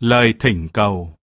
Lời thỉnh cầu.